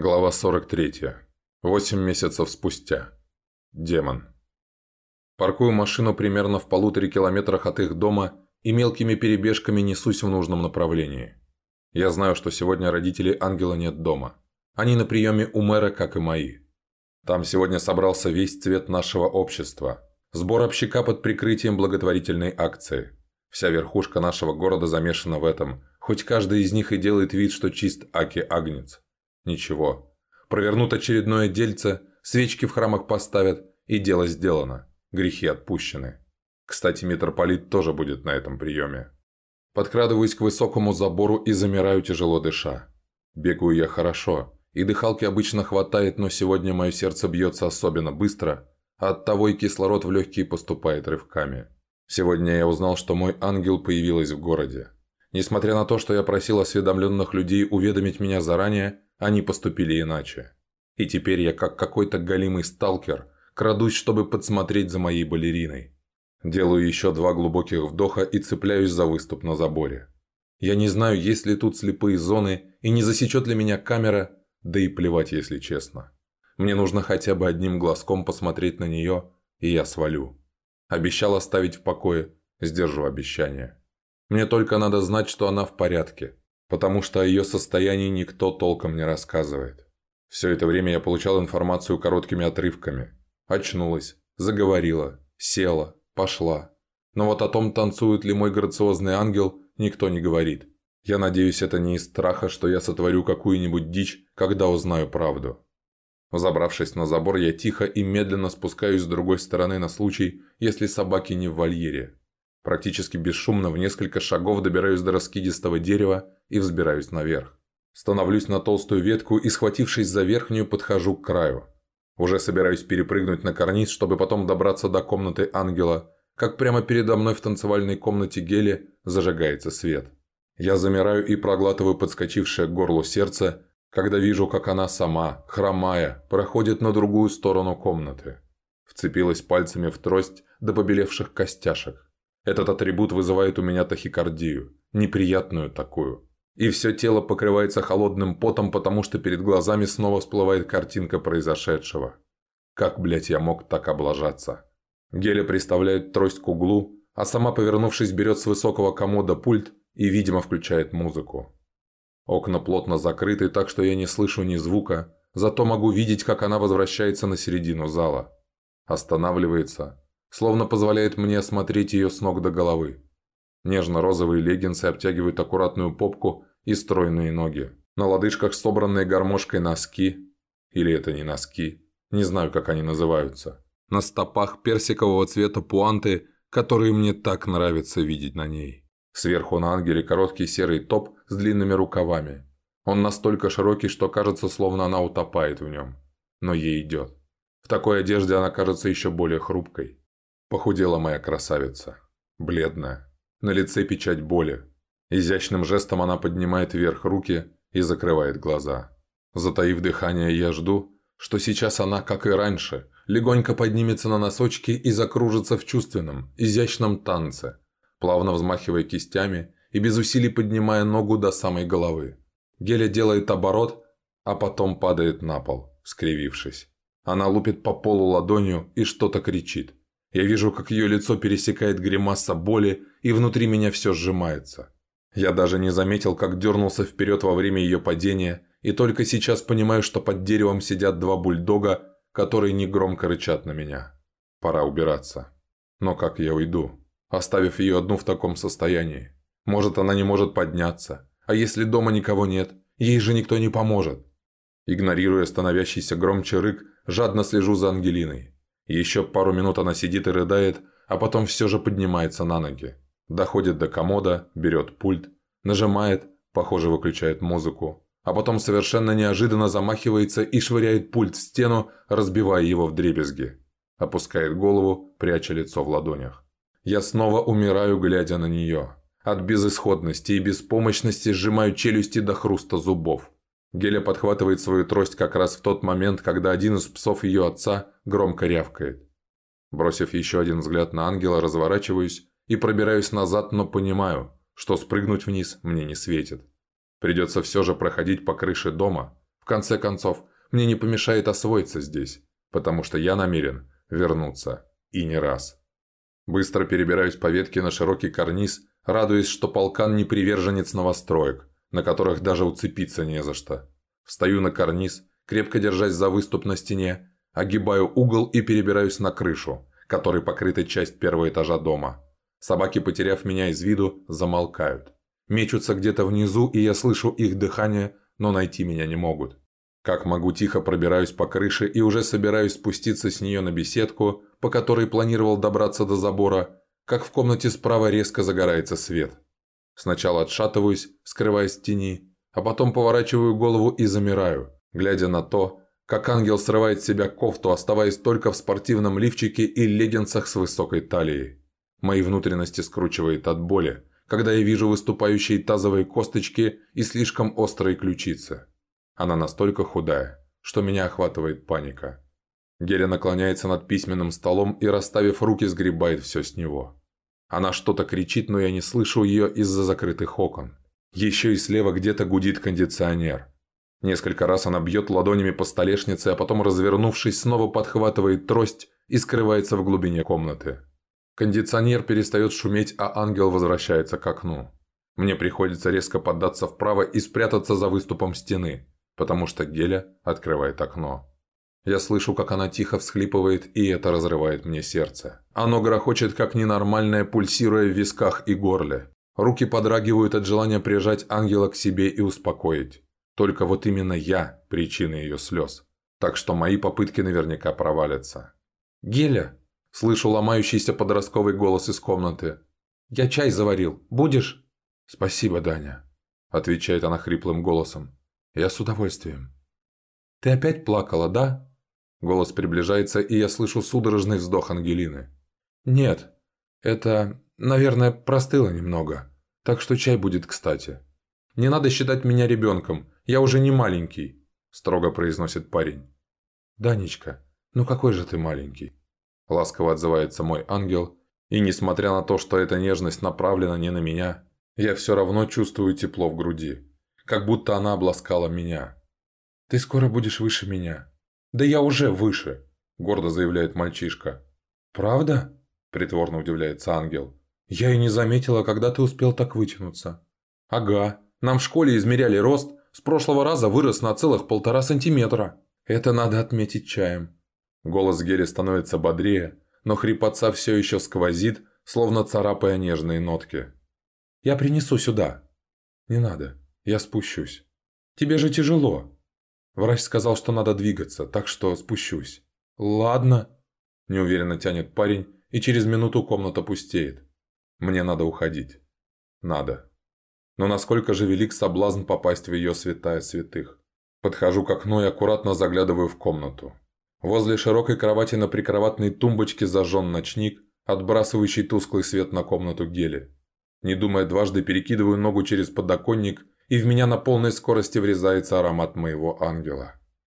Глава 43. Восемь месяцев спустя. Демон. Паркую машину примерно в полуторе километрах от их дома и мелкими перебежками несусь в нужном направлении. Я знаю, что сегодня родителей Ангела нет дома. Они на приеме у мэра, как и мои. Там сегодня собрался весь цвет нашего общества. Сбор общака под прикрытием благотворительной акции. Вся верхушка нашего города замешана в этом, хоть каждый из них и делает вид, что чист Аки Агнец. Ничего. Провернут очередное дельце, свечки в храмах поставят, и дело сделано. Грехи отпущены. Кстати, митрополит тоже будет на этом приеме. Подкрадываюсь к высокому забору и замираю, тяжело дыша. Бегаю я хорошо, и дыхалки обычно хватает, но сегодня мое сердце бьется особенно быстро, а оттого и кислород в легкие поступает рывками. Сегодня я узнал, что мой ангел появилась в городе. Несмотря на то, что я просил осведомленных людей уведомить меня заранее, они поступили иначе. И теперь я, как какой-то галимый сталкер, крадусь, чтобы подсмотреть за моей балериной. Делаю еще два глубоких вдоха и цепляюсь за выступ на заборе. Я не знаю, есть ли тут слепые зоны и не засечет ли меня камера, да и плевать, если честно. Мне нужно хотя бы одним глазком посмотреть на нее, и я свалю. Обещал оставить в покое, сдержу обещание. Мне только надо знать, что она в порядке, потому что о ее состоянии никто толком не рассказывает. Все это время я получал информацию короткими отрывками. Очнулась, заговорила, села, пошла. Но вот о том, танцует ли мой грациозный ангел, никто не говорит. Я надеюсь, это не из страха, что я сотворю какую-нибудь дичь, когда узнаю правду. Забравшись на забор, я тихо и медленно спускаюсь с другой стороны на случай, если собаки не в вольере. Практически бесшумно в несколько шагов добираюсь до раскидистого дерева и взбираюсь наверх. Становлюсь на толстую ветку и, схватившись за верхнюю, подхожу к краю. Уже собираюсь перепрыгнуть на карниз, чтобы потом добраться до комнаты ангела, как прямо передо мной в танцевальной комнате Гели зажигается свет. Я замираю и проглатываю подскочившее к горлу сердце, когда вижу, как она сама, хромая, проходит на другую сторону комнаты. Вцепилась пальцами в трость до побелевших костяшек. Этот атрибут вызывает у меня тахикардию, неприятную такую. И все тело покрывается холодным потом, потому что перед глазами снова всплывает картинка произошедшего. Как, блять, я мог так облажаться? Геля приставляет трость к углу, а сама, повернувшись, берет с высокого комода пульт и, видимо, включает музыку. Окна плотно закрыты, так что я не слышу ни звука, зато могу видеть, как она возвращается на середину зала. Останавливается, словно позволяет мне осмотреть ее с ног до головы. Нежно-розовые леггинсы обтягивают аккуратную попку и стройные ноги. На лодыжках собранные гармошкой носки. Или это не носки. Не знаю, как они называются. На стопах персикового цвета пуанты, которые мне так нравится видеть на ней. Сверху на ангеле короткий серый топ с длинными рукавами. Он настолько широкий, что кажется, словно она утопает в нем. Но ей идет. В такой одежде она кажется еще более хрупкой. Похудела моя красавица. Бледная. На лице печать боли. Изящным жестом она поднимает вверх руки и закрывает глаза. Затаив дыхание, я жду, что сейчас она, как и раньше, легонько поднимется на носочки и закружится в чувственном, изящном танце, плавно взмахивая кистями и без усилий поднимая ногу до самой головы. Геля делает оборот, а потом падает на пол, скривившись. Она лупит по полу ладонью и что-то кричит. Я вижу, как ее лицо пересекает гримаса боли, и внутри меня все сжимается. Я даже не заметил, как дернулся вперед во время ее падения, и только сейчас понимаю, что под деревом сидят два бульдога, которые негромко рычат на меня. Пора убираться. Но как я уйду, оставив ее одну в таком состоянии? Может, она не может подняться. А если дома никого нет, ей же никто не поможет. Игнорируя становящийся громче рык, жадно слежу за Ангелиной. Еще пару минут она сидит и рыдает, а потом все же поднимается на ноги. Доходит до комода, берет пульт, нажимает, похоже, выключает музыку, а потом совершенно неожиданно замахивается и швыряет пульт в стену, разбивая его в дребезги. Опускает голову, пряча лицо в ладонях. Я снова умираю, глядя на нее. От безысходности и беспомощности сжимаю челюсти до хруста зубов. Геля подхватывает свою трость как раз в тот момент, когда один из псов ее отца громко рявкает. Бросив еще один взгляд на ангела, разворачиваюсь и пробираюсь назад, но понимаю, что спрыгнуть вниз мне не светит. Придется все же проходить по крыше дома, в конце концов, мне не помешает освоиться здесь, потому что я намерен вернуться. И не раз. Быстро перебираюсь по ветке на широкий карниз, радуясь, что полкан не приверженец новостроек, на которых даже уцепиться не за что. Встаю на карниз, крепко держась за выступ на стене, огибаю угол и перебираюсь на крышу, которой покрыта часть первого этажа дома. Собаки, потеряв меня из виду, замолкают. Мечутся где-то внизу, и я слышу их дыхание, но найти меня не могут. Как могу, тихо пробираюсь по крыше и уже собираюсь спуститься с нее на беседку, по которой планировал добраться до забора, как в комнате справа резко загорается свет. Сначала отшатываюсь, скрываясь в тени, а потом поворачиваю голову и замираю, глядя на то, как ангел срывает с себя кофту, оставаясь только в спортивном лифчике и леггинсах с высокой талией. Мои внутренности скручивает от боли, когда я вижу выступающие тазовые косточки и слишком острые ключицы. Она настолько худая, что меня охватывает паника. Геля наклоняется над письменным столом и, расставив руки, сгребает все с него. Она что-то кричит, но я не слышу ее из-за закрытых окон. Еще и слева где-то гудит кондиционер. Несколько раз она бьет ладонями по столешнице, а потом, развернувшись, снова подхватывает трость и скрывается в глубине комнаты. Кондиционер перестает шуметь, а ангел возвращается к окну. Мне приходится резко поддаться вправо и спрятаться за выступом стены потому что Геля открывает окно. Я слышу, как она тихо всхлипывает, и это разрывает мне сердце. Оно грохочет, как ненормальное, пульсируя в висках и горле. Руки подрагивают от желания прижать ангела к себе и успокоить. Только вот именно я – причина ее слез. Так что мои попытки наверняка провалятся. «Геля!» – слышу ломающийся подростковый голос из комнаты. «Я чай заварил. Будешь?» «Спасибо, Даня», – отвечает она хриплым голосом. «Я с удовольствием». «Ты опять плакала, да?» Голос приближается, и я слышу судорожный вздох Ангелины. «Нет, это, наверное, простыло немного, так что чай будет кстати. Не надо считать меня ребенком, я уже не маленький», – строго произносит парень. «Данечка, ну какой же ты маленький?» – ласково отзывается мой ангел, и несмотря на то, что эта нежность направлена не на меня, я все равно чувствую тепло в груди как будто она обласкала меня. «Ты скоро будешь выше меня». «Да я уже выше», – гордо заявляет мальчишка. «Правда?» – притворно удивляется ангел. «Я и не заметила, когда ты успел так вытянуться». «Ага, нам в школе измеряли рост, с прошлого раза вырос на целых полтора сантиметра. Это надо отметить чаем». Голос Гели становится бодрее, но хрипотца все еще сквозит, словно царапая нежные нотки. «Я принесу сюда». «Не надо. Я спущусь. Тебе же тяжело. Врач сказал, что надо двигаться, так что спущусь. Ладно. Неуверенно тянет парень, и через минуту комната пустеет. Мне надо уходить. Надо. Но насколько же велик соблазн попасть в ее святая святых. Подхожу к окну и аккуратно заглядываю в комнату. Возле широкой кровати на прикроватной тумбочке зажжен ночник, отбрасывающий тусклый свет на комнату гели. Не думая дважды, перекидываю ногу через подоконник и в меня на полной скорости врезается аромат моего ангела.